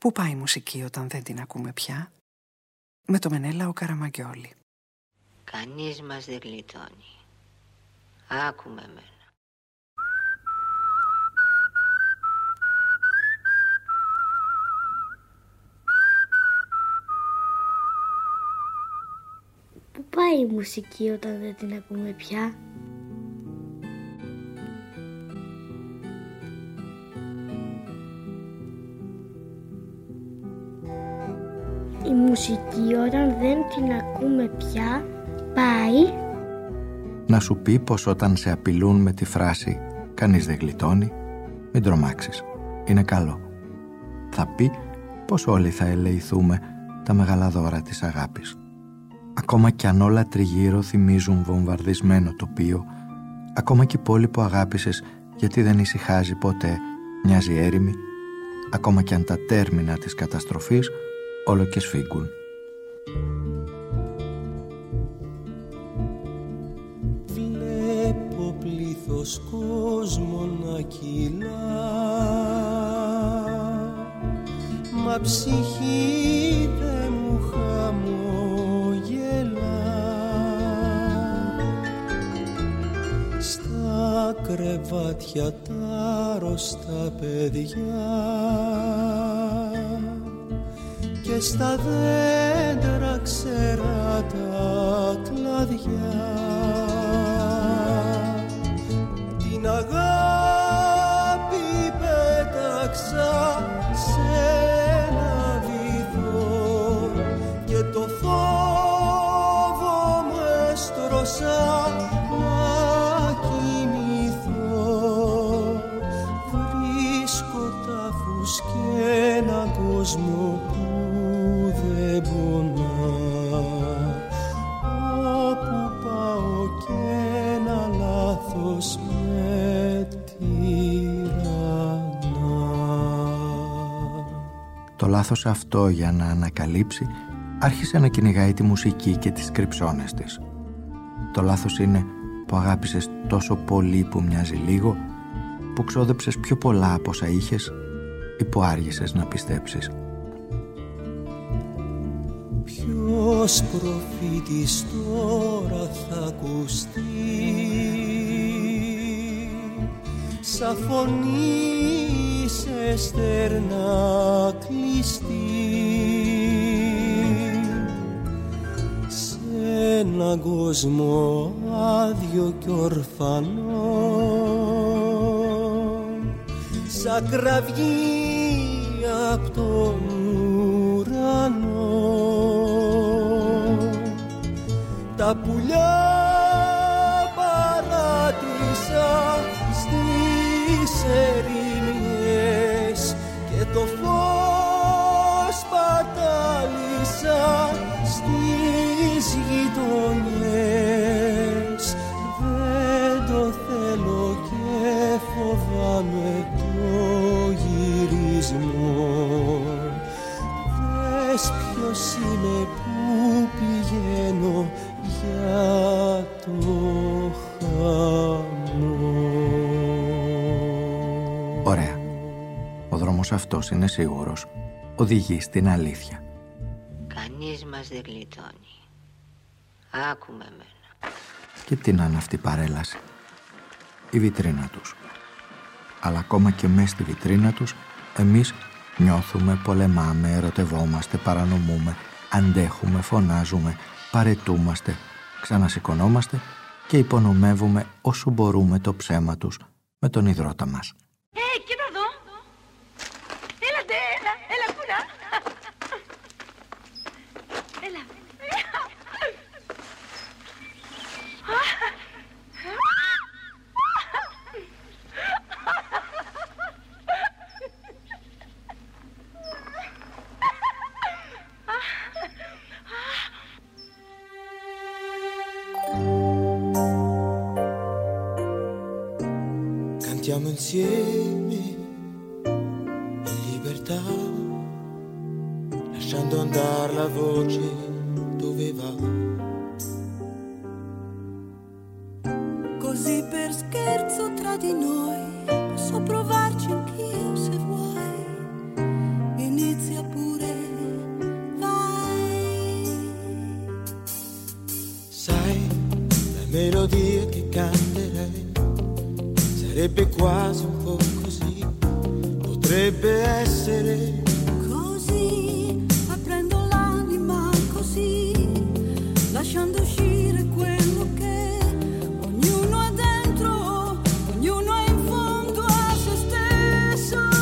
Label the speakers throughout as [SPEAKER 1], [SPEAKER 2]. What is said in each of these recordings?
[SPEAKER 1] Πού πάει η μουσική όταν δεν την ακούμε πια; Με το Μενέλα ο Καραμαγκιόλη.
[SPEAKER 2] Κανείς μας δεν γλιτώνει. Άκουμε μένα.
[SPEAKER 3] Πού πάει η μουσική όταν δεν την ακούμε πια; Μουσική όταν δεν την ακούμε πια πάει
[SPEAKER 4] να σου πει πως όταν σε απειλούν με τη φράση «Κανείς δεν γλιτώνει», μην τρομάξεις. Είναι καλό. Θα πει πως όλοι θα ελεηθούμε τα μεγάλα δώρα της αγάπης. Ακόμα κι αν όλα τριγύρω θυμίζουν βομβαρδισμένο τοπίο, ακόμα κι η πόλη που αγάπησες γιατί δεν ησυχάζει ποτέ, μοιάζει έρημη, ακόμα κι αν τα τέρμινα της καταστροφής όλο και σφίγγουν.
[SPEAKER 5] Βλέπω πλήθος κόσμο να κυλά. Μα ψυχή δεν μου χαμογελά. Στα κρεβάτια τα αρρωστά παιδιά και στα δέντρα ξερά τα κλαδιά. Την αγάπη πέταξα σε ένα βυθό και το φόβο μου έστρωσα
[SPEAKER 4] λάθος αυτό για να ανακαλύψει άρχισε να κυνηγάει τη μουσική και τις κρυψώνες της. Το λάθος είναι που αγάπησες τόσο πολύ που μοιάζει λίγο, που ξόδεψες πιο πολλά από όσα είχες ή που άργησες να πιστέψεις.
[SPEAKER 5] Ποιος προφήτης τώρα θα ακουστεί; Σαν φωνή σε στερνά κλειστή. Σε έναν κόσμο άδειο κι ορφανό σαν κραυγή απ' τον ουρανό. Τα πουλιά
[SPEAKER 4] αυτός είναι σίγουρος οδηγεί στην αλήθεια.
[SPEAKER 2] Κανείς μας δεν γλιτώνει. Άκουμε μένα.
[SPEAKER 4] Και τι να είναι αυτή η παρέλαση. Η βιτρίνα τους. Αλλά ακόμα και μέσα στη βιτρίνα τους εμείς νιώθουμε, πολεμάμε, ερωτευόμαστε, παρανομούμε, αντέχουμε, φωνάζουμε, παρετούμαστε, ξανασηκωνόμαστε και υπονομεύουμε όσο μπορούμε το ψέμα τους με τον υδρότα μας.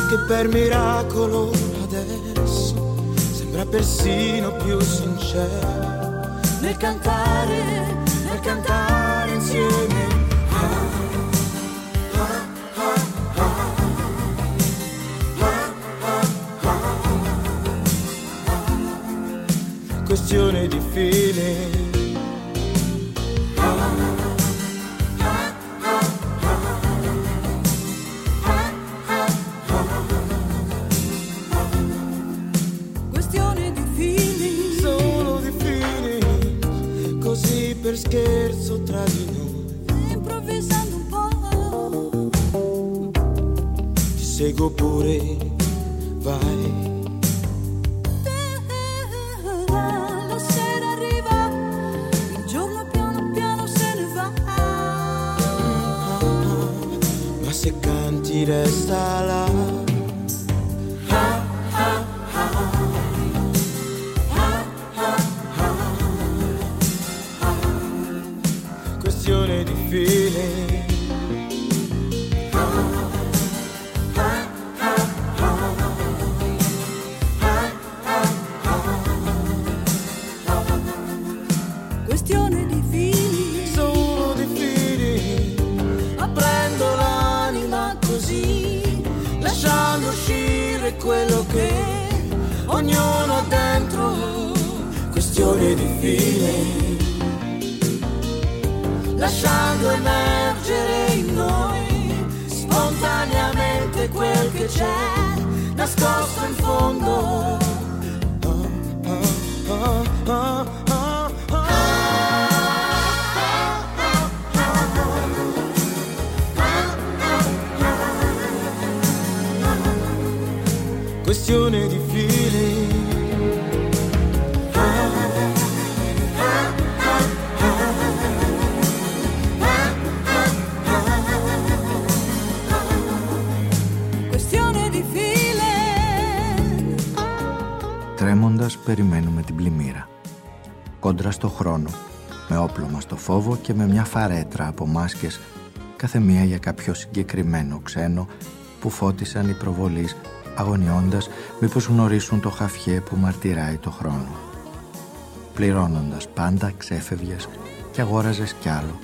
[SPEAKER 6] Che
[SPEAKER 7] per miracolo adesso sembra persino più sincero.
[SPEAKER 6] Nel cantare, nel cantare insieme.
[SPEAKER 7] Questione di feeling. Scherzo tra di noi.
[SPEAKER 6] improvvisando un po'.
[SPEAKER 7] Ti seguo pure,
[SPEAKER 4] περιμένουμε την πλημμύρα. Κόντρα στο χρόνο, με όπλο μας το φόβο και με μια φαρέτρα από μάσκες, κάθε μία για κάποιο συγκεκριμένο ξένο που φώτισαν οι προβολείς αγωνιώντας μήπως γνωρίσουν το χαφιέ που μαρτυράει το χρόνο. Πληρώνοντας πάντα ξέφευγες και αγόραζες κι άλλο,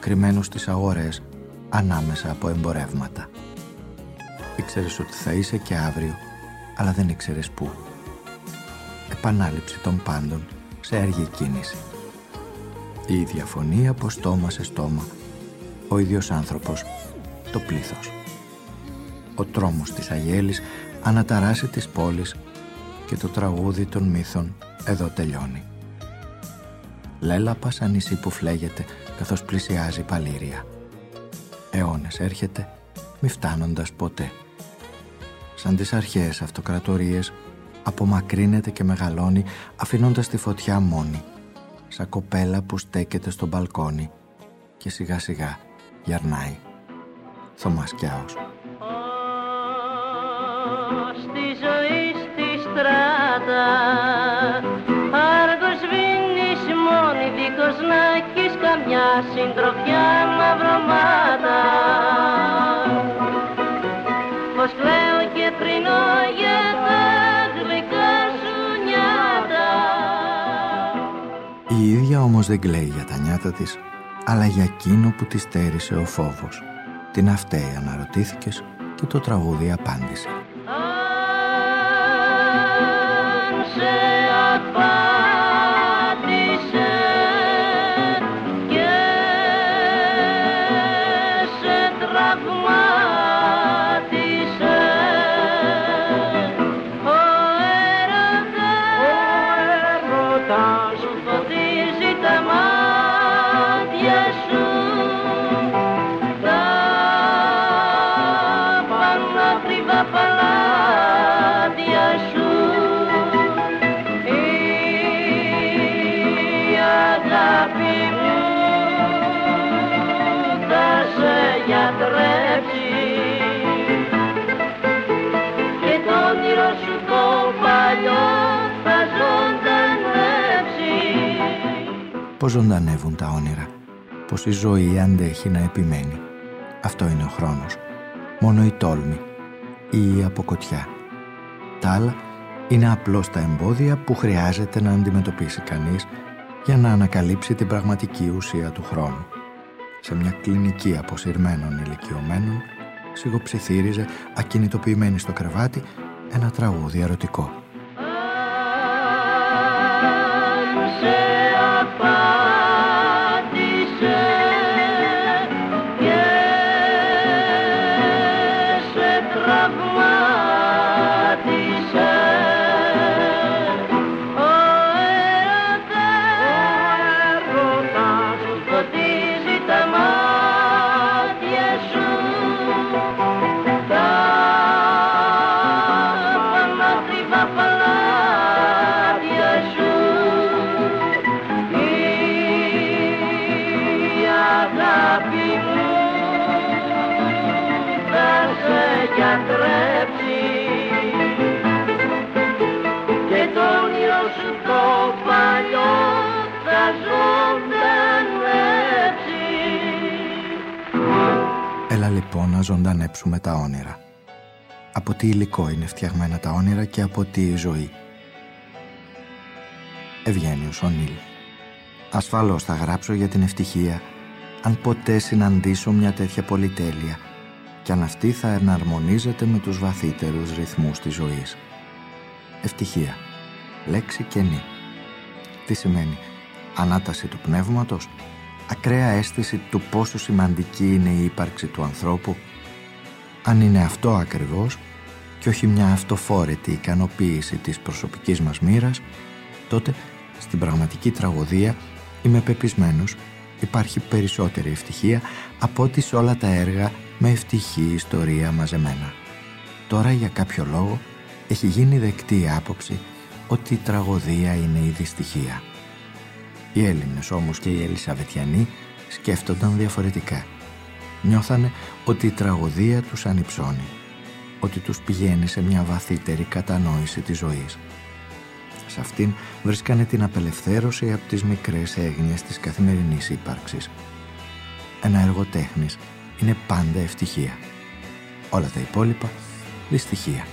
[SPEAKER 4] κρυμμένους στις αγορές ανάμεσα από εμπορεύματα. Ήξερες ότι θα είσαι και αύριο, αλλά δεν ήξερες πού επανάληψη των πάντων σε αργή κίνηση. Η ίδια φωνή από στόμα σε στόμα, ο ίδιος άνθρωπος, το πλήθος. Ο τρόμος της Αγέλης αναταράσει τις πόλεις και το τραγούδι των μύθων εδώ τελειώνει. Λέλαπας σαν νησί που φλέγεται καθώς πλησιάζει η παλήρια. Αιώνες έρχεται, μη φτάνοντας ποτέ. Σαν τις αρχαίες αυτοκρατορίες απομακρύνεται και μεγαλώνει αφήνοντας τη φωτιά μόνη σαν κοπέλα που στέκεται στο μπαλκόνι και σιγά σιγά γερνάει. Θωμάς Κιάος.
[SPEAKER 8] στη ζωή στη στράτα Άργος βίνεις μόνη δίχως να έχεις καμιά συντροφιά μαυρωμάτα Πως κλαίω και τρινώ
[SPEAKER 4] Η ίδια όμως δεν κλαίει για τα νιάτα της, αλλά για εκείνο που της στέρισε ο φόβος. Την αυταία αναρωτήθηκες και το τραγούδι απάντησε. Πως ζωντανεύουν τα όνειρα, πως η ζωή αντέχει να επιμένει. Αυτό είναι ο χρόνος. Μόνο η τόλμη ή η αποκοτιά. Τα άλλα είναι απλώς τα εμπόδια που χρειάζεται να αντιμετωπίσει κανείς για να ανακαλύψει την πραγματική ουσία του χρόνου. Σε μια κλινική αποσυρμένων ηλικιωμένων σιγοψιθύριζε ακινητοποιημένη στο κρεβάτι ένα τραγούδι ερωτικό. Λοιπόν να ζωντανέψουμε τα όνειρα. Από τι υλικό είναι φτιαγμένα τα όνειρα και από τι η ζωή. Ευγένιος ο Νίλ. Ασφαλώς θα γράψω για την ευτυχία αν ποτέ συναντήσω μια τέτοια πολυτέλεια και αν αυτή θα εναρμονίζεται με τους βαθύτερους ρυθμούς της ζωής. Ευτυχία. Λέξη καινή. Τι σημαίνει; Ανάταση του πνεύματος, ακραία αίσθηση του πόσο σημαντική είναι η ύπαρξη του ανθρώπου, αν είναι αυτό ακριβώς και όχι μια αυτοφόρετη ικανοποίηση της προσωπικής μας μοίρας, τότε στην πραγματική τραγωδία είμαι πεπισμένος υπάρχει περισσότερη ευτυχία από ό,τι σε όλα τα έργα με ευτυχή ιστορία μαζεμένα. Τώρα για κάποιο λόγο έχει γίνει δεκτή η άποψη ότι η τραγωδία είναι η δυστυχία. Οι Έλληνες όμως και οι Ελισαβετιανοί σκέφτονταν διαφορετικά. Νιώθανε ότι η τραγωδία τους ανυψώνει, ότι τους πηγαίνει σε μια βαθύτερη κατανόηση της ζωής. Σε αυτήν βρίσκανε την απελευθέρωση από τις μικρές έγνοιες της καθημερινής ύπαρξης. Ένα έργο τέχνης είναι πάντα ευτυχία. Όλα τα υπόλοιπα δυστυχία.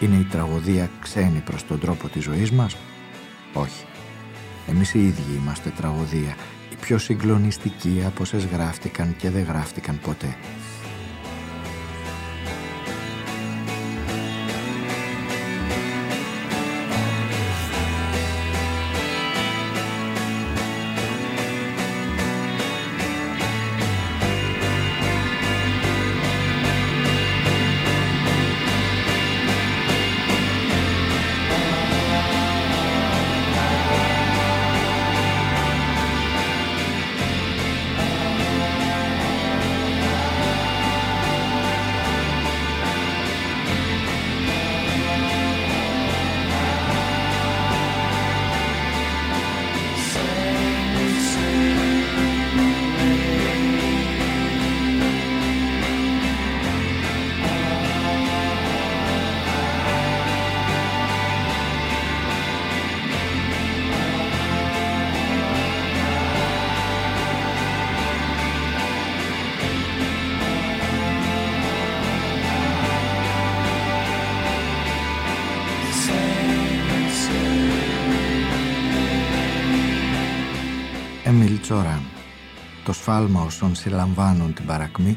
[SPEAKER 4] Είναι η τραγωδία ξένη προς τον τρόπο της ζωής μας; Όχι. Εμείς οι ίδιοι είμαστε τραγωδία, οι πιο συγκλονιστικοί από όσες γράφτηκαν και δεν γράφτηκαν ποτέ. Όσων συλλαμβάνουν την παρακμή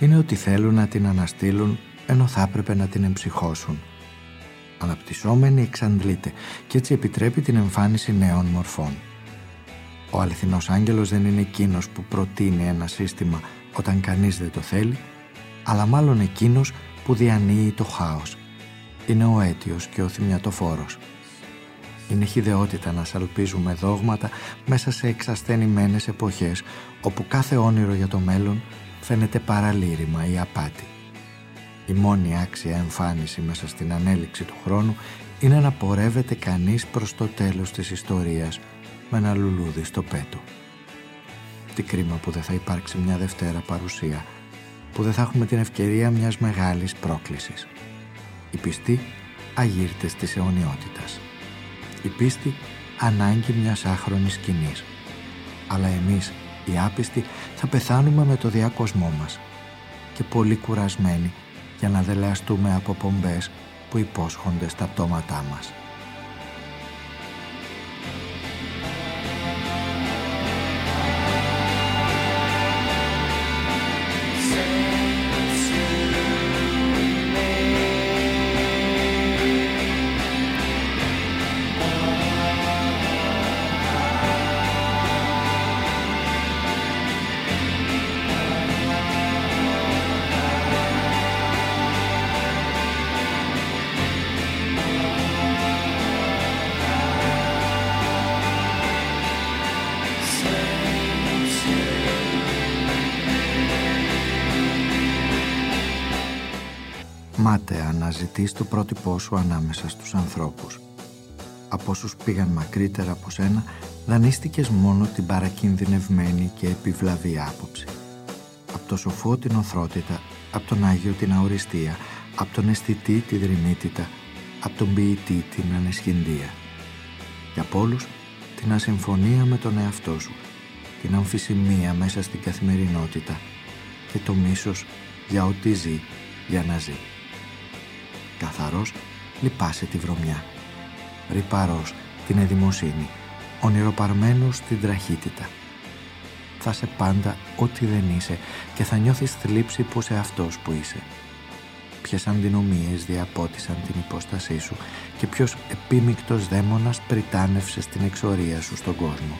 [SPEAKER 4] είναι ότι θέλουν να την αναστείλουν ενώ θα έπρεπε να την εμψυχώσουν. Αναπτυσσόμενη εξαντλείται και έτσι επιτρέπει την εμφάνιση νέων μορφών. Ο αληθινός άγγελος δεν είναι εκείνος που προτείνει ένα σύστημα όταν κανείς δεν το θέλει, αλλά μάλλον εκείνος που διανύει το χάος. Είναι ο αίτιος και ο θυμιατοφόρος. Είναι χιδεότητα να σαλπίζουμε δόγματα μέσα σε εξασθενημένες εποχές όπου κάθε όνειρο για το μέλλον φαίνεται παραλήρημα ή απάτη. Η μόνη άξια εμφάνιση μέσα στην ανέλυξη του χρόνου είναι να πορεύεται κανείς προς το τέλος της ιστορίας με ένα λουλούδι στο πέτο. Τι κρίμα που δεν θα υπάρξει μια Δευτέρα παρουσία, που δεν θα έχουμε την ευκαιρία μιας μεγάλης πρόκλησης. Οι πιστοί αγύρτες της αιωνιότητας. Η πίστη ανάγκη μιας άχρονης σκηνής. Αλλά εμείς, οι άπιστοι, θα πεθάνουμε με το διάκοσμό μας και πολύ κουρασμένοι για να δελεαστούμε από πομπές που υπόσχονται στα πτώματά μας. Αναζητείς το πρότυπό σου ανάμεσα στους ανθρώπους. Από όσους πήγαν μακρύτερα από σένα, δανείστηκες μόνο την παρακινδυνευμένη και επιβλαβή άποψη. Από το σοφό την οθρότητα, από τον Άγιο την αοριστία, από τον αισθητή τη δρυμύτητα, από τον ποιητή την ανεσχυντία. Και από όλους την ασυμφωνία με τον εαυτό σου, την αμφισημία μέσα στην καθημερινότητα και το μίσος για ό,τι ζει για να ζει καθαρός, λυπάσαι τη βρωμιά. Ρυπαρός την εδημοσύνη, ονειροπαρμένος την τραχύτητα. Θα σε πάντα ό,τι δεν είσαι και θα νιώθεις θλίψη που σε αυτός που είσαι. Ποιες αντινομίες διαπότισαν την υπόστασή σου και ποιος επίμικτος δαίμονας πριτάνευσε στην εξορία σου στον κόσμο.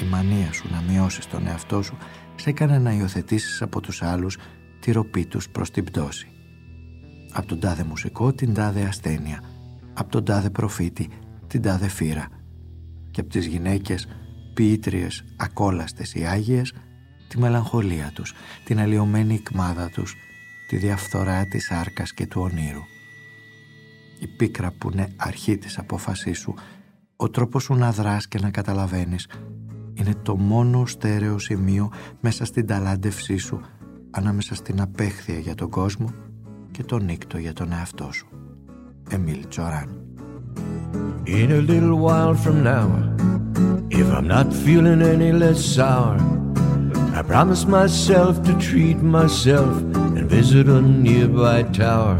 [SPEAKER 4] Η μανία σου να μειώσεις τον εαυτό σου σε έκανε να υιοθετήσεις από τους άλλους τη ροπή τους προς την πτώση. Από τον τάδε μουσικό την τάδε ασθένεια, από τον τάδε προφήτη την τάδε φύρα και από τις γυναίκες ποιήτριες ακόλαστες ή άγιες τη μελαγχολία τους, την αλλοιωμένη εκμάδα τους, τη διαφθορά της άρκας και του ονείρου. Η πίκρα που είναι αρχή της απόφασής σου, ο τρόπος σου να δράς και να καταλαβαίνεις είναι το μόνο στέρεο σημείο μέσα στην ταλάντευσή σου ανάμεσα στην απέχθεια για τον κόσμο και τον νύκτο για τον εαυτό σου. Εμίλ Τζοράν
[SPEAKER 9] In a little while from now If I'm not feeling any less sour I promise myself to treat myself And visit a nearby tower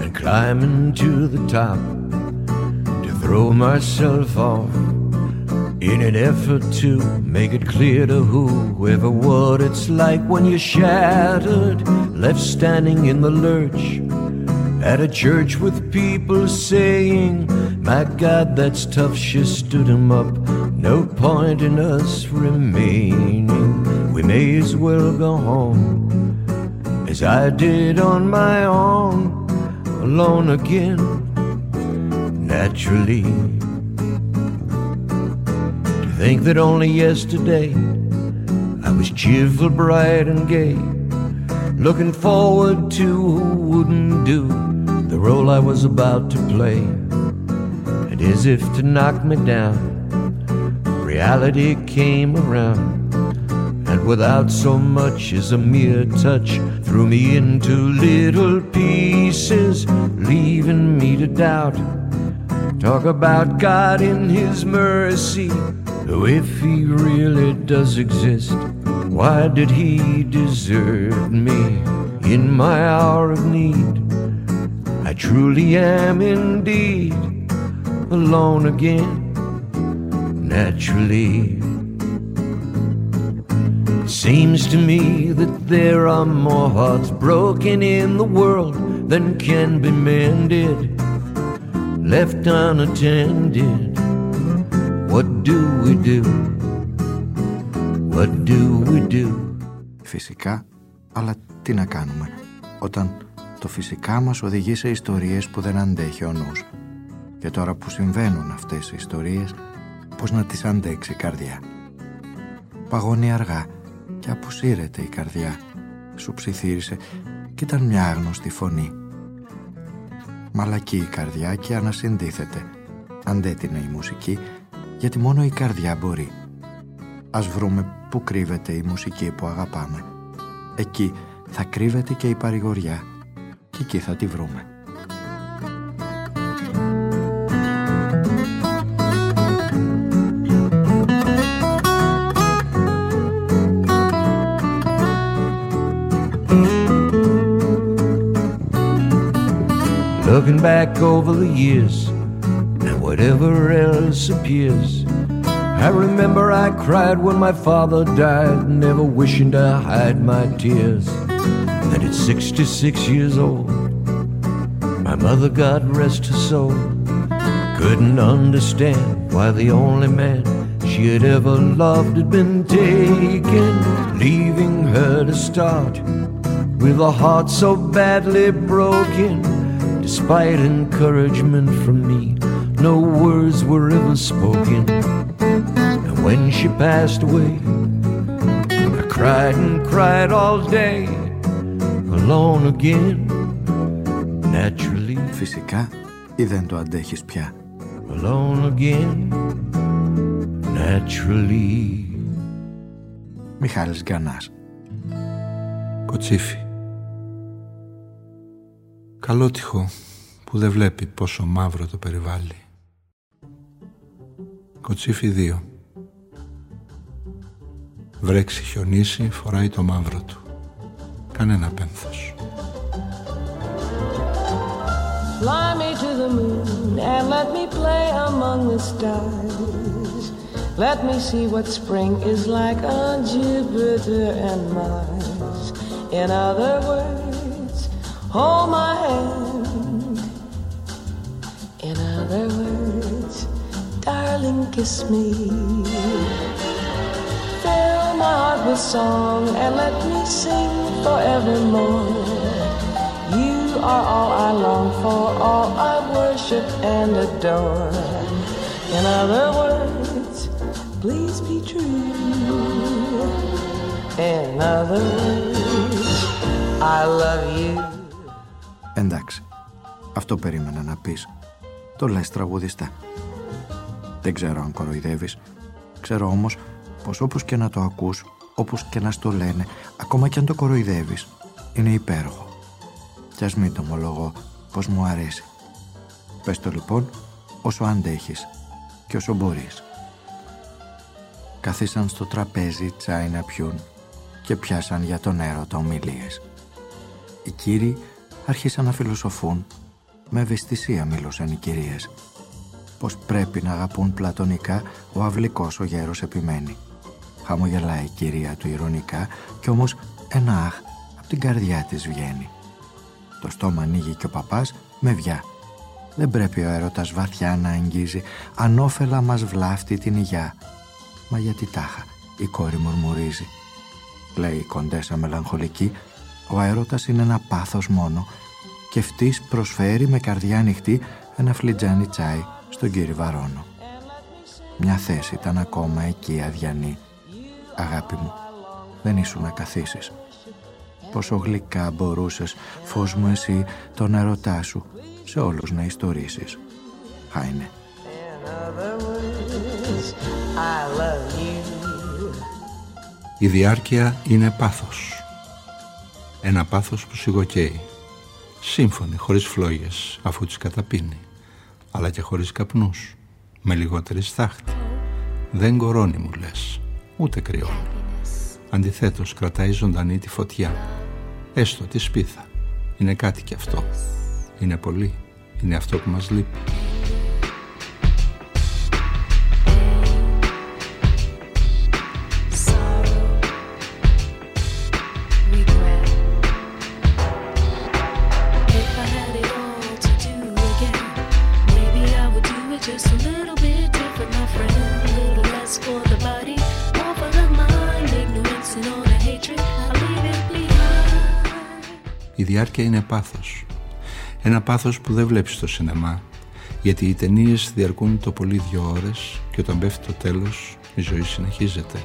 [SPEAKER 9] And climb into the top To throw myself off In an effort to make it clear to whoever what it's like when you're shattered, left standing in the lurch at a church with people saying, My God, that's tough, she stood him up. No point in us remaining. We may as well go home as I did on my own, alone again, naturally. Think that only yesterday I was cheerful, bright, and gay, looking forward to who wouldn't do the role I was about to play. And as if to knock me down, reality came around, and without so much as a mere touch, threw me into little pieces, leaving me to doubt. Talk about God in His mercy. If he really does exist, why did he desert me in my hour of need? I truly am indeed alone again, naturally. It seems to me that there are more hearts broken in the world than can be mended, left unattended. What do we do? What do we do?
[SPEAKER 4] Φυσικά, αλλά τι να κάνουμε όταν το φυσικά μας οδηγεί σε ιστορίες που δεν αντέχει ο νους. Και τώρα που συμβαίνουν αυτές οι ιστορίες, πώς να τις αντέξει η καρδιά. Παγώνει αργά και αποσύρεται η καρδιά. Σου ψιθύρισε και ήταν μια άγνωστη φωνή. Μαλακή η καρδιά και ανασυντίθεται. Αντέτεινε η μουσική γιατί μόνο η καρδιά μπορεί. Ας βρούμε πού κρύβεται η μουσική που αγαπάμε. Εκεί θα κρύβεται και η παρηγοριά και εκεί θα τη βρούμε.
[SPEAKER 9] Looking back over the years and whatever else appears. I remember I cried when my father died, never wishing to hide my tears. And at 66 years old, my mother, God rest her soul, couldn't understand why the only man she had ever loved had been taken, leaving her to start with a heart so badly broken. Despite encouragement from me, no words were ever spoken. And when she passed away, I cried and cried all day, alone again, naturally.
[SPEAKER 4] Φυσικά ή δεν το αντέχεις πια.
[SPEAKER 9] Alone again, naturally.
[SPEAKER 4] Μιχάλης Γκανάς.
[SPEAKER 10] Κοτσίφι. Καλότυχο που δεν βλέπει πόσο μαύρο το περιβάλλει. Κοτσίφι 2. Βρέξει χιονίσει, φοράει το μαύρο του. Κανένα πένθος.
[SPEAKER 11] Fly me to the moon and let me play among the stars. Let me see what spring is like on Jupiter and Mars. In other words, hold my hand. In other words, darling, kiss me. Fill my heart with song and let me sing forevermore. You are all I long for, all I worship and adore. In other words, please be true. In other words, I love you.
[SPEAKER 4] Εντάξει, αυτό περίμενα να πεις. Το λες τραγουδιστά. Δεν ξέρω αν κοροϊδεύεις. Ξέρω όμως πως όπως και να το ακούς, όπως και να στο λένε, ακόμα και αν το κοροϊδεύεις, είναι υπέροχο. Κι ας μην το ομολογώ πως μου αρέσει. Πες το λοιπόν όσο αντέχεις και όσο μπορείς. Καθίσαν στο τραπέζι τσάι να πιούν και πιάσαν για τον έρωτα ομιλίες. Οι κύριοι άρχισαν να φιλοσοφούν με ευαισθησία μιλούσαν οι κυρίες πως πρέπει να αγαπούν πλατωνικά ο αυλικός ο γέρος επιμένει. Χαμογελάει η κυρία του ηρωνικά και όμως ένα αχ από την καρδιά της βγαίνει. Το στόμα ανοίγει και ο παπάς με βιά. Δεν πρέπει ο έρωτας βαθιά να αγγίζει, ανώφελα μας βλάφτει την υγειά. Μα γιατί τάχα, η κόρη μουρμουρίζει. Λέει η κοντέσα μελαγχολική, ο αέροτας είναι ένα πάθος μόνο και αυτής προσφέρει με καρδιά ανοιχτή ένα φλιτζάνι τσάι στον κύριο Βαρόνο. Μια θέση ήταν ακόμα εκεί αδιανή. Αγάπη μου, δεν ήσουν να καθίσεις. Πόσο γλυκά μπορούσες, φως μου εσύ, τον ερωτά σου, σε όλους να ιστορίσεις. Χάινε.
[SPEAKER 10] Η διάρκεια είναι πάθος. Ένα πάθος που σιγοκαίει. Σύμφωνη, χωρίς φλόγες, αφού τις καταπίνει. Αλλά και χωρίς καπνούς. Με λιγότερη στάχτη. Δεν κορώνει μου λες, ούτε κρυώνει. Αντιθέτως κρατάει ζωντανή τη φωτιά. Έστω τη σπίθα. Είναι κάτι κι αυτό. Είναι πολύ. Είναι αυτό που μας λείπει. είναι πάθος. Ένα πάθος που δεν βλέπεις στο σινεμά, γιατί οι ταινίες διαρκούν το πολύ δύο ώρες και όταν πέφτει το τέλος, η ζωή συνεχίζεται.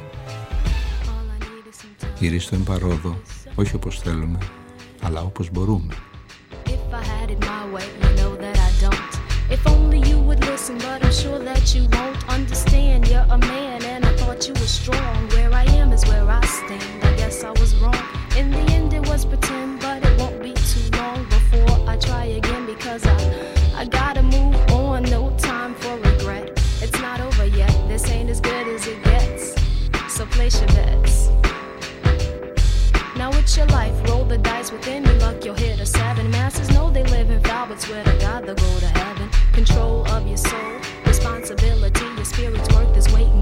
[SPEAKER 10] Γυρίστο εν παρόδο, όχι όπως θέλουμε, αλλά όπως μπορούμε.
[SPEAKER 12] It's your life, roll the dice with any luck, you'll hit a seven. Masses know they live in foul, but swear to God they'll go to heaven. Control of your soul, responsibility, your spirit's worth is weight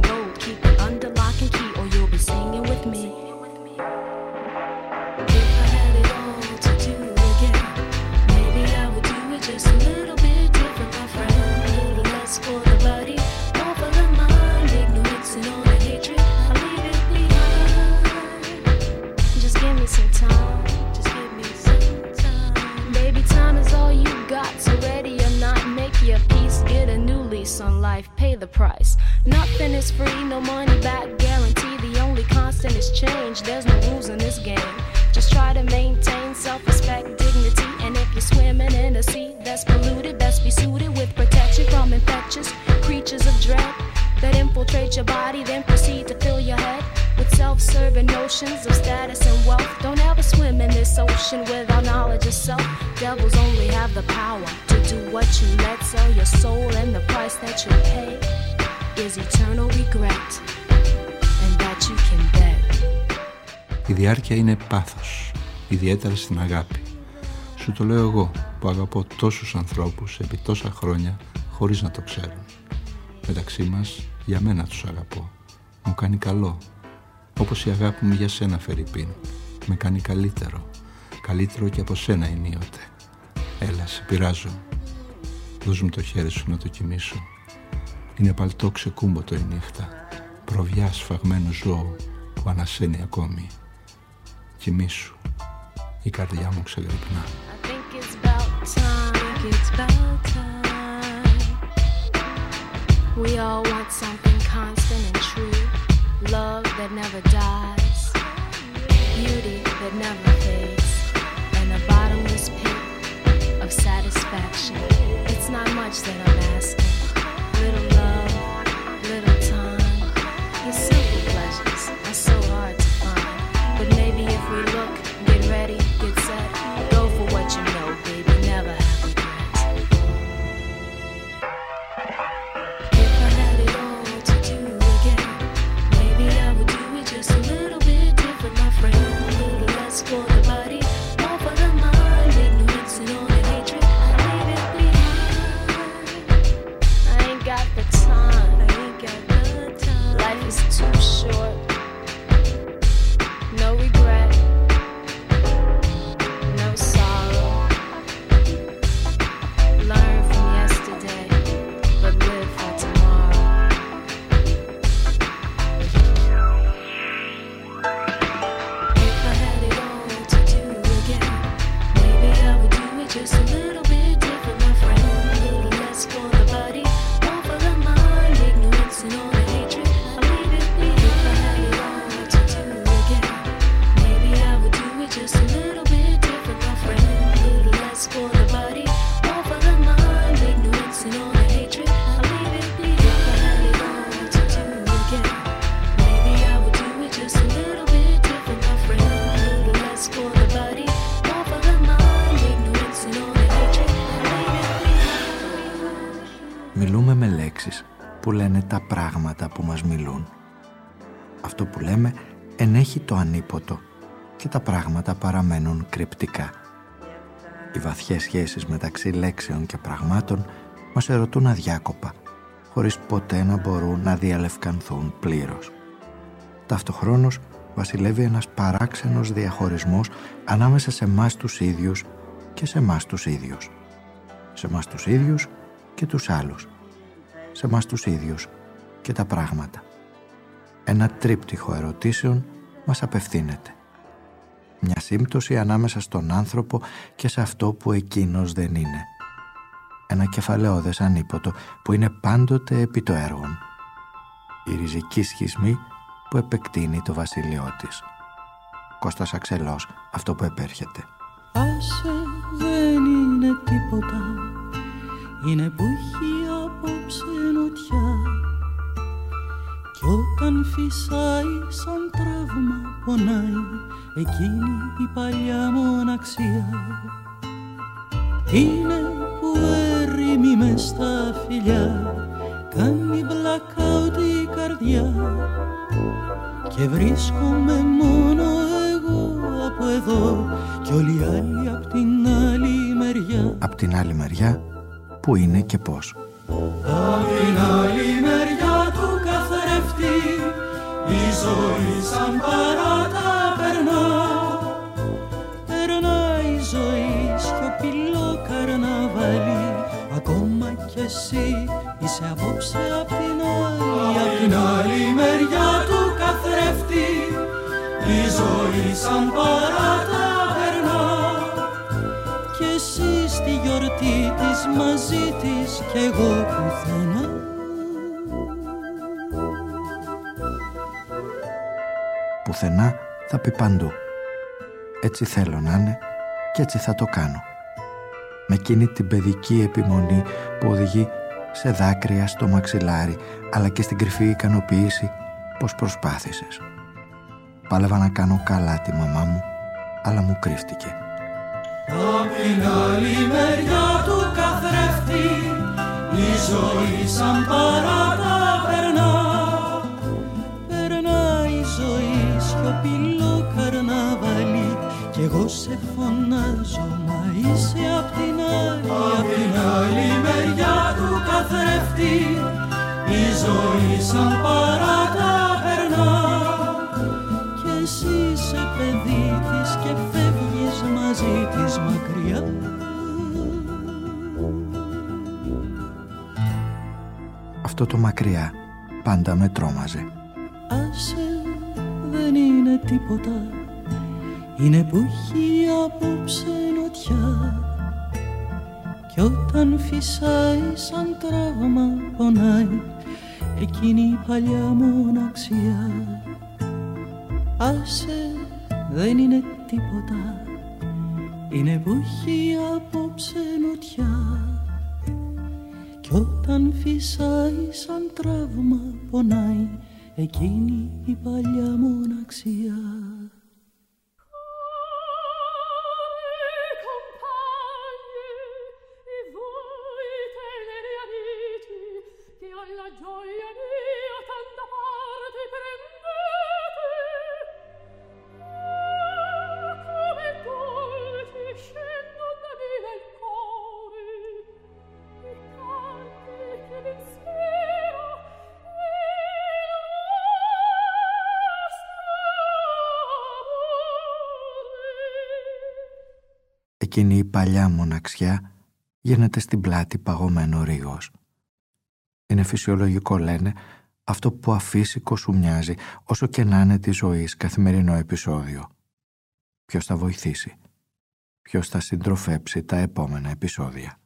[SPEAKER 12] the price. Nothing is free, no money back guarantee. The only constant is change. There's no rules in this game. Just try to maintain self-respect, dignity, and if you're swimming in a sea that's polluted, best be suited with protection from infectious creatures of dread that infiltrate your body, then proceed to fill your head with self-serving notions of status and wealth. Don't ever swim in this ocean without knowledge of self. Devils only have the power to do what you let sell your soul, and the price that you pay is eternal regret, and that you can bet.
[SPEAKER 10] Η διάρκεια είναι πάθος, ιδιαίτερα στην αγάπη. Σου το λέω εγώ που αγαπώ τόσους ανθρώπους επί τόσα χρόνια χωρίς να το ξέρουν. Μεταξύ μας, για μένα τους αγαπώ. Μου κάνει καλό. Όπως η αγάπη μου για σένα, Φερρυπίν. Με κάνει καλύτερο. Καλύτερο και από σένα ενίοτε. Έλα, σε πειράζω. Δώσ' μου το χέρι σου να το κοιμήσω. Είναι παλτό ξεκούμποτο η νύχτα. Προβιά σφαγμένο ζώο που ανασένει ακόμη. Κοιμήσου. Η καρδιά μου ξεγρυπνά.
[SPEAKER 12] I think it's about time. think it's about time. We all want that never dies. Beauty that never fades. And a bottomless pit of satisfaction. It's not much that I'm asking. Little love,
[SPEAKER 4] που μας μιλούν. Αυτό που λέμε ενέχει το ανίποτο και τα πράγματα παραμένουν κρυπτικά. Οι βαθιές σχέσεις μεταξύ λέξεων και πραγμάτων μας ερωτούν αδιάκοπα, χωρίς ποτέ να μπορούν να διαλευκανθούν πλήρως. Ταυτοχρόνως βασιλεύει ένας παράξενος διαχωρισμός ανάμεσα σε μας τους ίδιους και σε μας τους ίδιους. Σε μας τους ίδιους και τους άλλους. Σε μας τους ίδιους και τα πράγματα. Ένα τρίπτυχο ερωτήσεων μας απευθύνεται. Μια σύμπτωση ανάμεσα στον άνθρωπο και σε αυτό που εκείνος δεν είναι. Ένα κεφαλαιόδες ανίποτο που είναι πάντοτε επί το έργον. Η ριζική σχισμή που επεκτείνει το βασίλειό της. Κώστας Αξελός, αυτό που επέρχεται.
[SPEAKER 13] Άσε δεν είναι τίποτα Είναι που έχει απόψε νοτιά Κι όταν φυσάει σαν τραύμα πονάει. Εκείνη η παλιά μοναξία Είναι που έρημη μες στα φιλιά. Κάνει blackout η καρδιά. Και βρίσκομαι μόνο εγώ εδώ. Κι όλοι οι άλλοι απ' την άλλη μεριά.
[SPEAKER 4] Απ' την άλλη μεριά που είναι και πώς.
[SPEAKER 13] Απ' την άλλη μεριά του καθρέφτη η ζωή σαν παράτα περνά Περνάει η ζωή σιωπηλό καρναβάλι. Ακόμα κι εσύ είσαι απόψε απ' την άλλη. Απ' την άλλη μεριά του καθρέφτη. Η ζωή σαν παράτα περνά Κι εσύ στη γιορτή της μαζί της κι εγώ πουθενά
[SPEAKER 4] Πουθενά θα πει παντού Έτσι θέλω να είναι και έτσι θα το κάνω Με εκείνη την παιδική επιμονή που οδηγεί σε δάκρυα στο μαξιλάρι αλλά και στην κρυφή ικανοποίηση πως προσπάθησες. Πάλευα να κάνω καλά τη μαμά μου αλλά μου κρύφτηκε.
[SPEAKER 13] Απ' την άλλη μεριά του καθρέφτη η ζωή σαν παράτα περνά ζωή σιωπηλό καρναβάλι κι εγώ σε φωνάζω μα είσαι απ' την άλλη Απ' την άλλη μεριά του καθρέφτη. η ζωή σαν παράτα περνά κι εσύ είσαι παιδί της και φεύγεις μαζί της μακριά.
[SPEAKER 4] Αυτό το μακριά πάντα με τρόμαζε.
[SPEAKER 13] Άσε δεν είναι τίποτα. Είναι που έχει απόψε νοτιά. Κι όταν φυσάει σαν τραύμα πονάει Εκείνη η παλιά μοναξιά. Άσε δεν είναι τίποτα. Είναι που έχει απόψε νοτιά. Κι όταν φυσάει σαν τραύμα πονάει εκείνη η παλιά μοναξιά.
[SPEAKER 4] Εκείνη η παλιά μοναξιά γίνεται στην πλάτη παγωμένο ρίγος. Είναι φυσιολογικό λένε αυτό που αφύσικο σου μοιάζει όσο και να είναι της ζωής καθημερινό επεισόδιο. Ποιος θα βοηθήσει; Ποιος θα συντροφέψει τα επόμενα επεισόδια;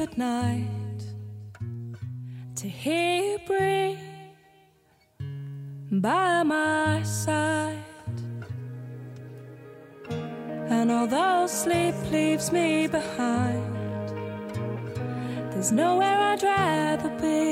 [SPEAKER 14] at night, to hear you breathe by my side. And although sleep leaves me behind, there's nowhere I'd rather be.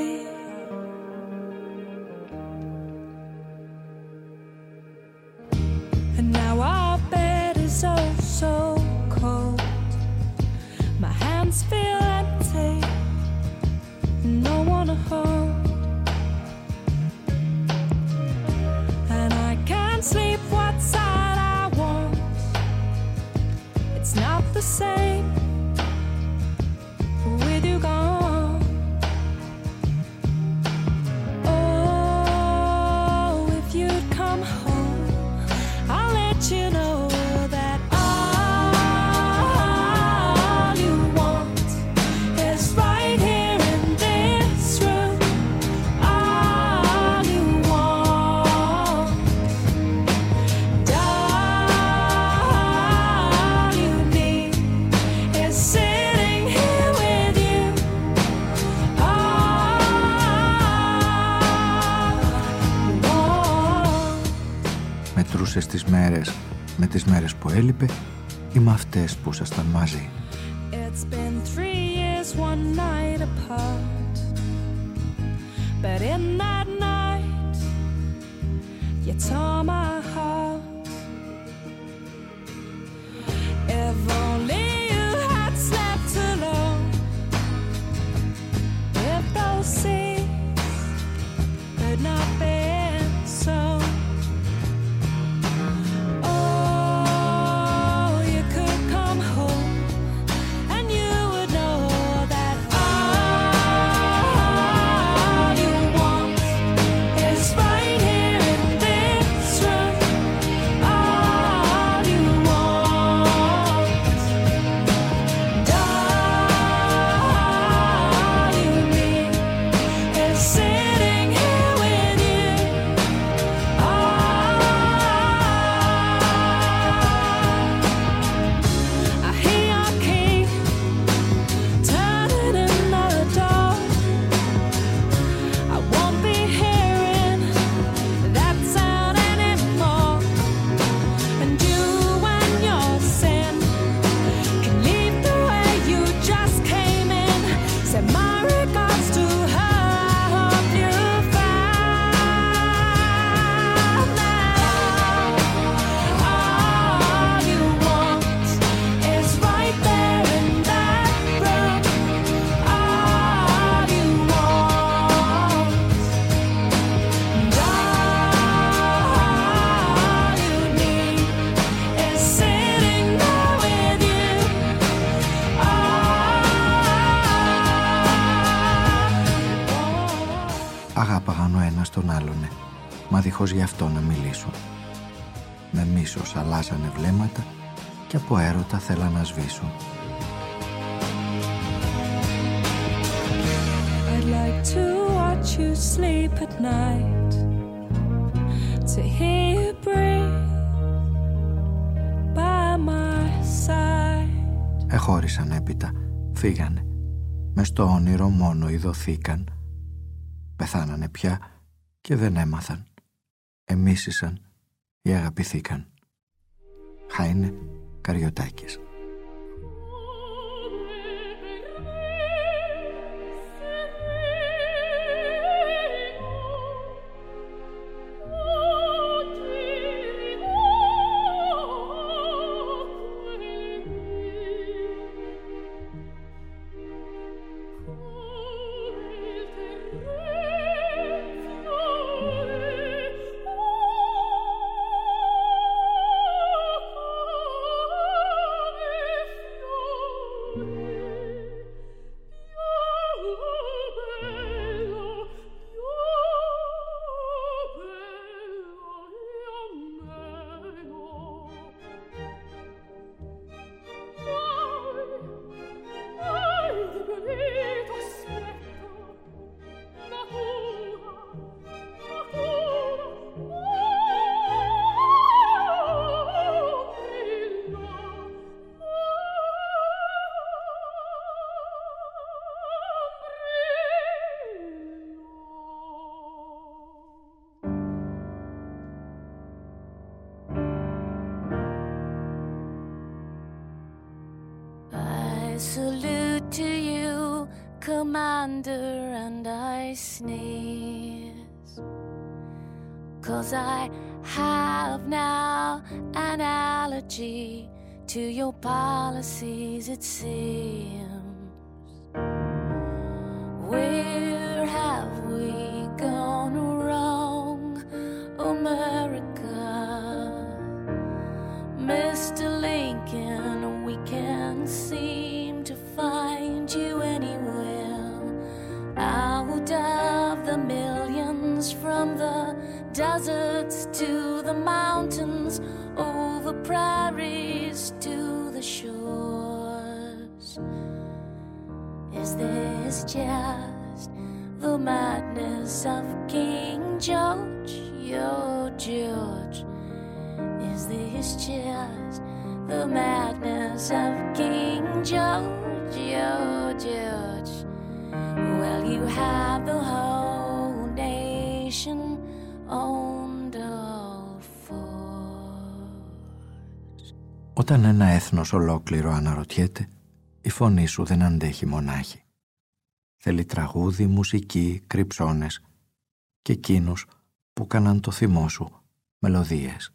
[SPEAKER 4] Μετρούσες τις μέρες με τις μέρες που έλειπε ή με αυτές που ήσασταν μαζί.
[SPEAKER 14] It's been three years, one night apart. But in that night, you tore my heart.
[SPEAKER 4] Αγάπαγαν ο ένας τον άλλον, μα δίχως γι' αυτό να μιλήσουν. Με μίσος αλλάζανε βλέμματα και από έρωτα θέλαν να σβήσουν.
[SPEAKER 14] I'd like to watch you sleep at night, to hear you breathe by my side.
[SPEAKER 4] Εχώρισαν έπειτα, φύγανε. Μες στο όνειρο μόνο ειδωθήκαν. Πεθάνανε πια και δεν έμαθαν. Εμίσησαν ή αγαπηθήκαν. Χάινε Καριωτάκης.
[SPEAKER 12] Commander, and I sneeze. Cause I have now an allergy to your policies, it seems.
[SPEAKER 4] Όταν ένα έθνος ολόκληρο αναρωτιέται, η φωνή σου δεν αντέχει μονάχη. Θέλει τραγούδι, μουσική, κρυψώνες και εκείνους που κάναν το θυμό σου μελωδίες.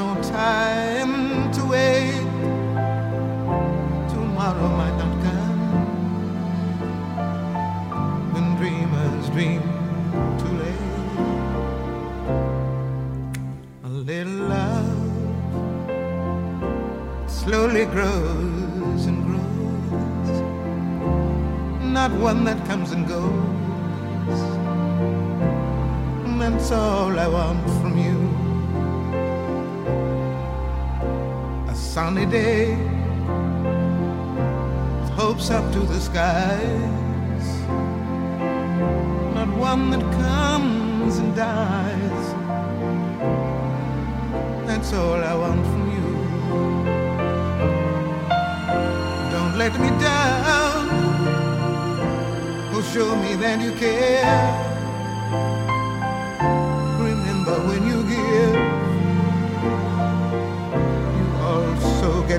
[SPEAKER 15] No time to wait tomorrow might not come. When dreamers dream too late, a little love slowly grows and grows, not one that comes and goes. And that's all I want from you. Sunny day hopes up to the skies. Not one that comes and dies. That's all I want from you. Don't let me down. Oh, show me that you care. Remember when you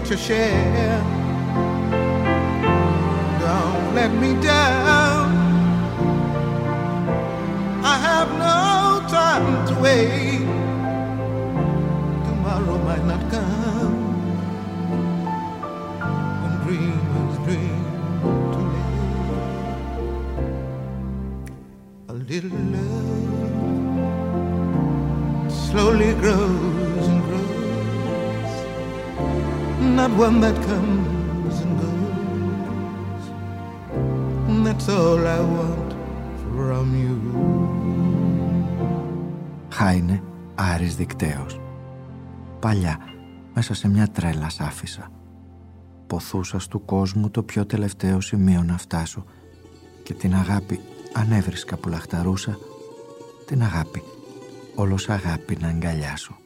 [SPEAKER 15] get your share let me down. I have no time to wait. Tomorrow might not come. When dreamers dream too late. A little love slowly grows Not one that comes and goes. That's all I want from you.
[SPEAKER 4] Χάινε Άρης Δικταίος. Παλιά, μέσα σε μια τρέλα σ' άφησα. Ποθούσας του κόσμου το πιο τελευταίο σημείο να φτάσω και την αγάπη αν έβρισκα που λαχταρούσα, την αγάπη, όλος αγάπη να αγκαλιάσω.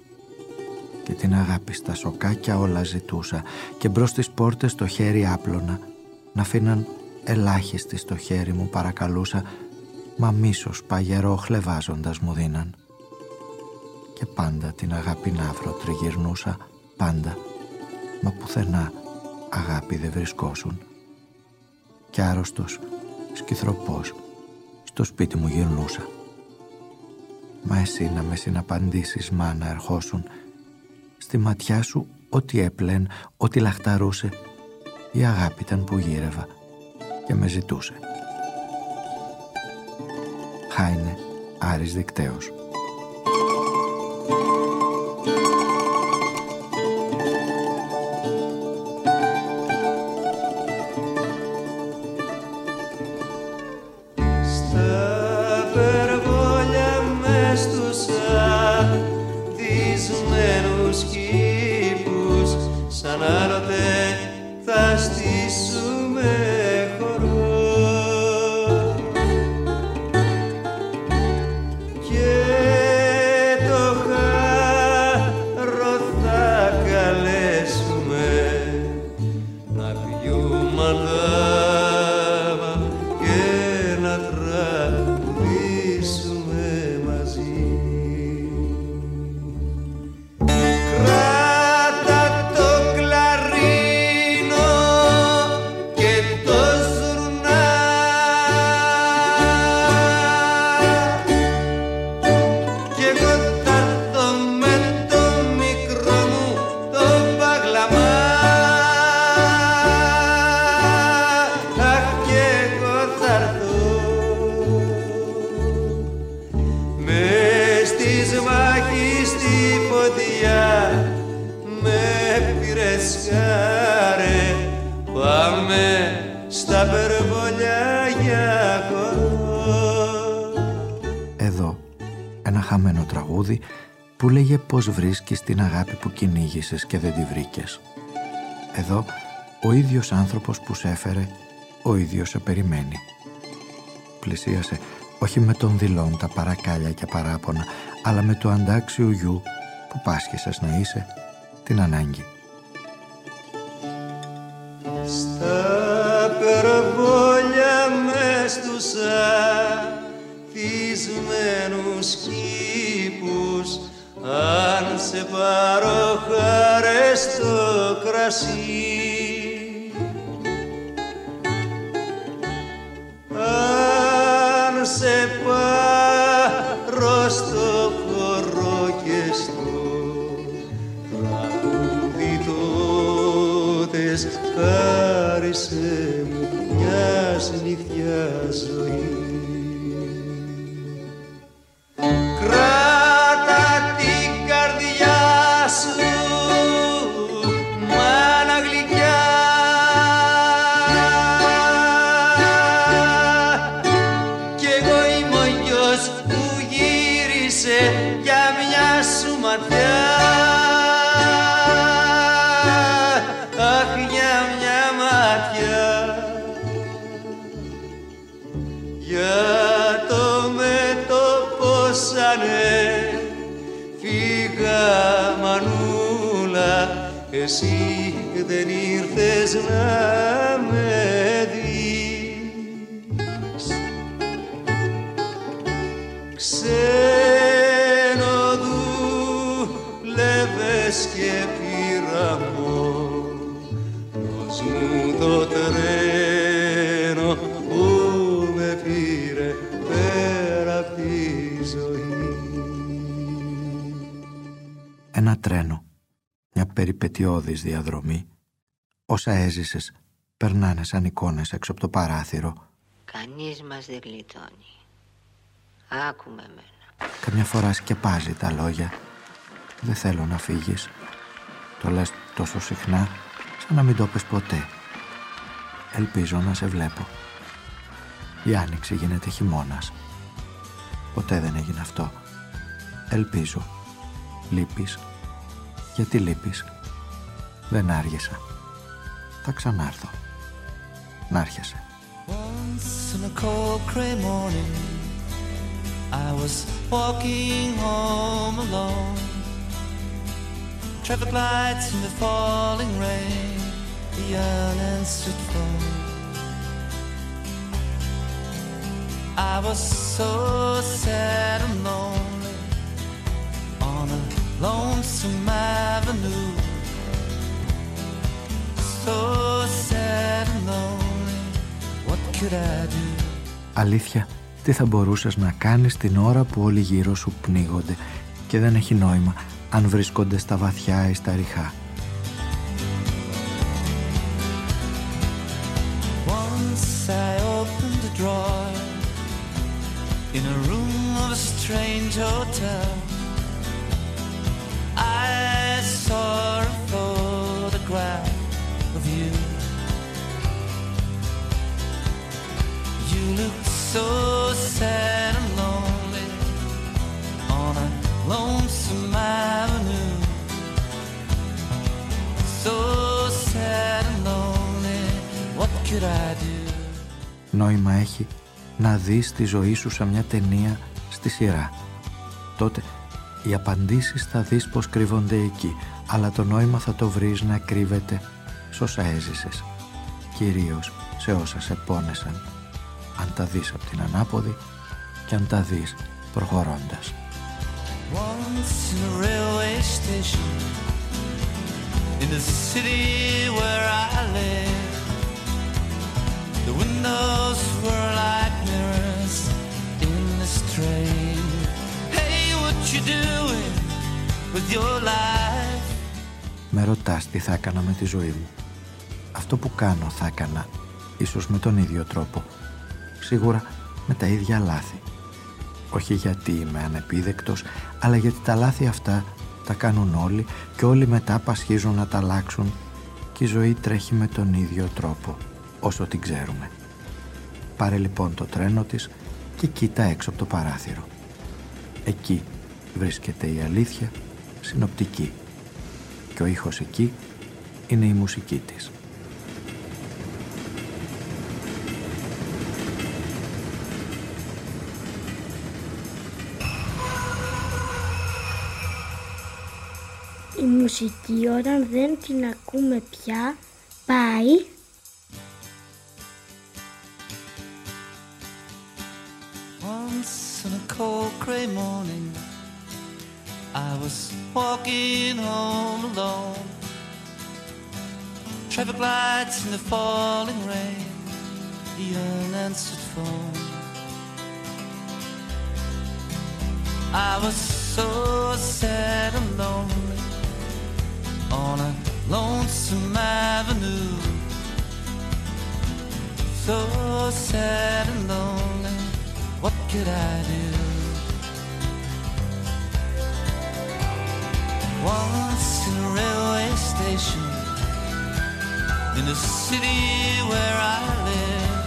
[SPEAKER 16] Και την αγάπη στα σοκάκια όλα ζητούσα και μπρος στις πόρτες το χέρι άπλωνα. Να αφήναν ελάχιστη στο χέρι μου παρακαλούσα. Μα μίσος παγερό χλεβάζοντας μου δίναν. Και πάντα την αγάπη ναύρο τριγυρνούσα πάντα. Μα πουθενά αγάπη δεν βρισκόσουν. Κι άρρωστος σκυθροπός στο σπίτι μου γυρνούσα. Μα εσύ να με συναπαντήσεις μάνα ερχόσουν στη ματιά σου ό,τι έπλεν, ό,τι λαχταρούσε. Η αγάπη ήταν που γύρευα και με ζητούσε. Χάινε Άρης Δικτέος την αγάπη που κυνήγησες και δεν τη βρήκες. Εδώ ο ίδιος άνθρωπος που σε έφερε, ο ίδιος σε περιμένει. Πλησίασε όχι με τον δηλών τα παρακάλια και παράπονα, αλλά με το αντάξιο γιου που πάσχεσες να είσαι την ανάγκη.
[SPEAKER 4] Γύρισε για μια σου ματιά. Αχ, για μια ματιά. Για το μέτωπο σαν φύγα μανούλα εσύ δεν ήρθες να τρένο,
[SPEAKER 16] μια περιπετειώδης διαδρομή. Όσα έζησες περνάνε σαν εικόνες έξω από το παράθυρο.
[SPEAKER 2] Κανείς μας δεν γλιτώνει. Άκουμε μένα.
[SPEAKER 16] Καμιά φορά σκεπάζει τα λόγια. Δεν θέλω να φύγεις. Το λες τόσο συχνά σαν να μην το πες ποτέ. Ελπίζω να σε βλέπω. Η άνοιξη γίνεται χειμώνας. Ποτέ δεν έγινε αυτό. Ελπίζω. Λείπεις. Γιατί λείπεις. Δεν άργησα. Θα ξανάρθω. Να έρχεσαι.
[SPEAKER 17] Once in a cold gray morning, I was walking home alone. Traffic lights in the falling rain, the unanswered phone. I was so sad and lonely on a lonesome avenue. So sad and lonely, what could I do?
[SPEAKER 4] Αλήθεια, τι θα μπορούσες να κάνεις την ώρα που όλοι γύρω σου πνίγονται και δεν έχει νόημα αν βρίσκονται στα βαθιά ή στα ριχά.
[SPEAKER 17] Once I opened a drawer in a room of a strange hotel. Photograph of you. You looked so sad and lonely on a lonesome avenue. So sad and lonely, what could I do?
[SPEAKER 4] Νόημα έχει να δεις τη ζωή σου σε μια ταινία στη σειρά. Τότε οι απαντήσεις θα δεις πως κρύβονται εκεί, αλλά το νόημα θα το βρεις να κρύβεται σ' όσα έζησες, κυρίως σε όσα σε πόνεσαν, αν τα δεις από την ανάποδη και αν τα δεις προχωρώντας.
[SPEAKER 17] Once in a railway station in the city where I live, the windows were like mirrors in this train.
[SPEAKER 4] Με ρωτάς τι θα έκανα με τη ζωή μου. Αυτό που κάνω θα έκανα, ίσως με τον ίδιο τρόπο. Σίγουρα με τα ίδια λάθη. Όχι γιατί είμαι ανεπίδεκτος, αλλά γιατί τα λάθη αυτά τα κάνουν όλοι και όλοι μετά πασχίζουν να τα αλλάξουν και η ζωή τρέχει με τον ίδιο τρόπο, όσο την ξέρουμε. Πάρε λοιπόν το τρένο της και κοίτα έξω από το παράθυρο. Εκεί βρίσκεται η αλήθεια συνοπτική και ο ήχος εκεί είναι η μουσική της.
[SPEAKER 3] Η μουσική όταν δεν την ακούμε πια πάει
[SPEAKER 17] Once on a cold gray morning, I was walking home alone. Traffic lights in the falling rain, the unanswered phone. I was so sad and lonely on a lonesome avenue. So sad and lonely, what could I do? Once in a railway station in the city where I live,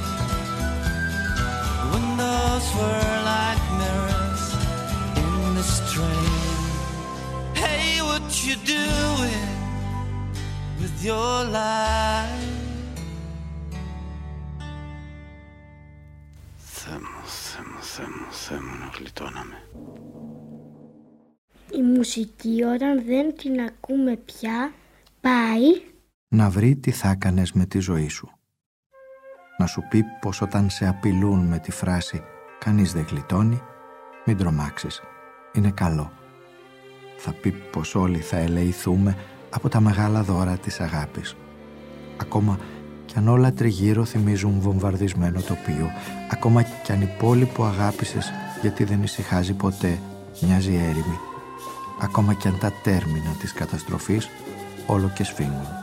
[SPEAKER 17] the windows were like mirrors in this train. Hey, what you doing with your life?
[SPEAKER 18] Θεέ μου, Θεέ μου, Θεέ μου, Θεέ μου, να γλιτώναμε.
[SPEAKER 3] Η μουσική όταν δεν την ακούμε πια πάει
[SPEAKER 4] να βρει τι θα έκανες με τη ζωή σου. Να σου πει πως όταν σε απειλούν με τη φράση «κανείς δεν γλιτώνει», μην τρομάξεις, είναι καλό. Θα πει πως όλοι θα ελεηθούμε από τα μεγάλα δώρα της αγάπης. Ακόμα κι αν όλα τριγύρω θυμίζουν βομβαρδισμένο τοπίο, ακόμα κι αν η πόλη που αγάπησες γιατί δεν ησυχάζει ποτέ μοιάζει έρημη, ακόμα κι αν τα τέρμινα της καταστροφής όλο και σφίγγουν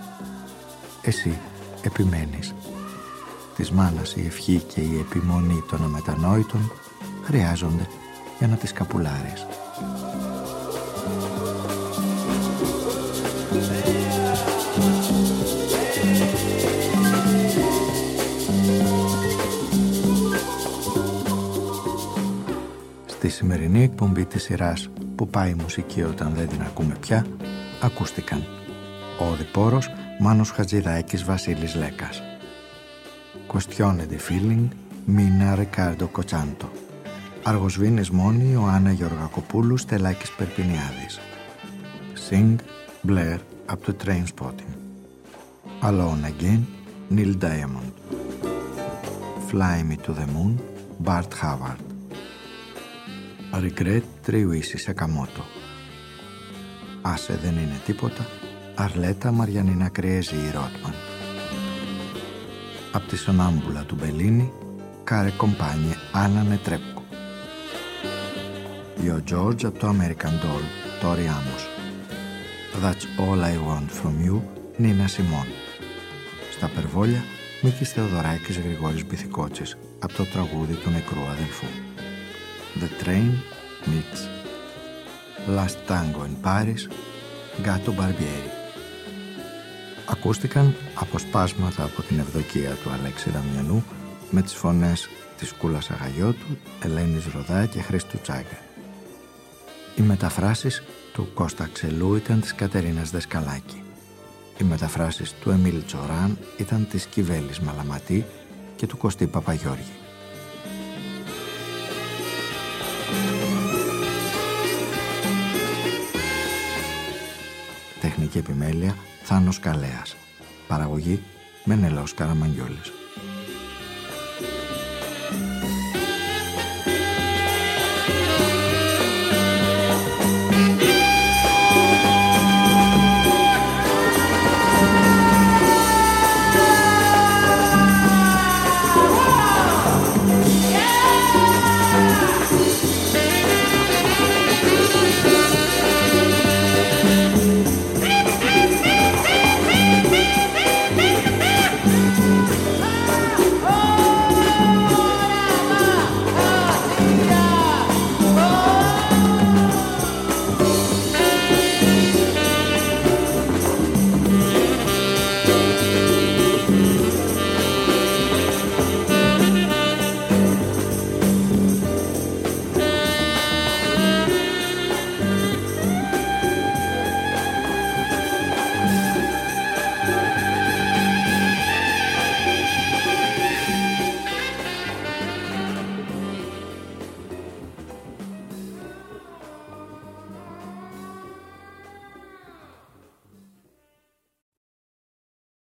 [SPEAKER 4] εσύ επιμένεις. Της μάνας η ευχή και η επιμονή των αμετανόητων χρειάζονται για να τις καπουλάρεις. Στη σημερινή εκπομπή της σειράς που πάει η μουσική όταν δεν την ακούμε πια ακούστηκαν ο Οδηπόρος Μάνος Χατζηδάκης Βασίλης Λέκας Questione di feeling Μίνα Ρικάρντο Κοτσάντο Αργοσβήνης Μόνη Ιωάννα Γεωργακοπούλου Στελάκης Περπινιάδης Sing Blair από το Trainspotting. Alone Again, Neil Diamond. Fly Me to the Moon, Bart Howard. Regret, Ριουίτσι Σακαμότο. Άσε δεν είναι τίποτα, Αρλέτα Μαριανίνα Κριεζή η Ρότμαν. Απ' τη Σονάμπουλα του Μπελίνη, Care compagne Άννα Νετρέπκο. Your George από το American Doll, Τόρι Άμος. That's All I Want From You, Νίνα Σιμών. Στα Περβόλια, Μίκης Θεοδωράκης Γρηγόρης Μπιθικότσης από το τραγούδι του νεκρού αδελφού. The Train meets Last Tango in Paris, Gatto Barbieri. Ακούστηκαν αποσπάσματα από την ευδοκία του Αλέξη Δαμιανού με τις φωνές της Κούλας Αγαγιώτου, Ελένης Ροδά και Χρήστου Τσάγκα. Οι μεταφράσεις του Κώστα Ξελού ήταν της Κατερίνας Δεσκαλάκη. Οι μεταφράσεις του Εμίλ Τσοράν ήταν της Κιβέλης Μαλαματή και του Κωστή Παπαγιώργη. Τεχνική επιμέλεια Θάνος Καλέας. Παραγωγή Μενελαός Καραμαγγιόλης.